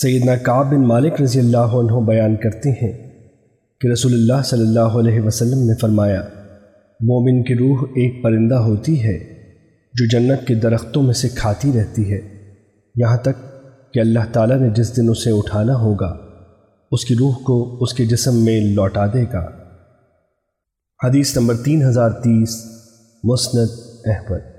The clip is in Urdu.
سیدنا کعب بن مالک رضی اللہ عنہ بیان کرتے ہیں کہ رسول اللہ صلی اللہ علیہ وسلم نے فرمایا، مومن کی روح ایک پرندہ ہوتی ہے جو جنت کے درختوں میں سے کھاتی رہتی ہے۔ یہاں تک کہ اللہ تعالیٰ نے جس دن اسے اٹھانا ہوگا، اس کی روح کو اس کے جسم میں لوٹا دے گا۔ حدیث نمبر تین ہزار تیس، مسند احمد۔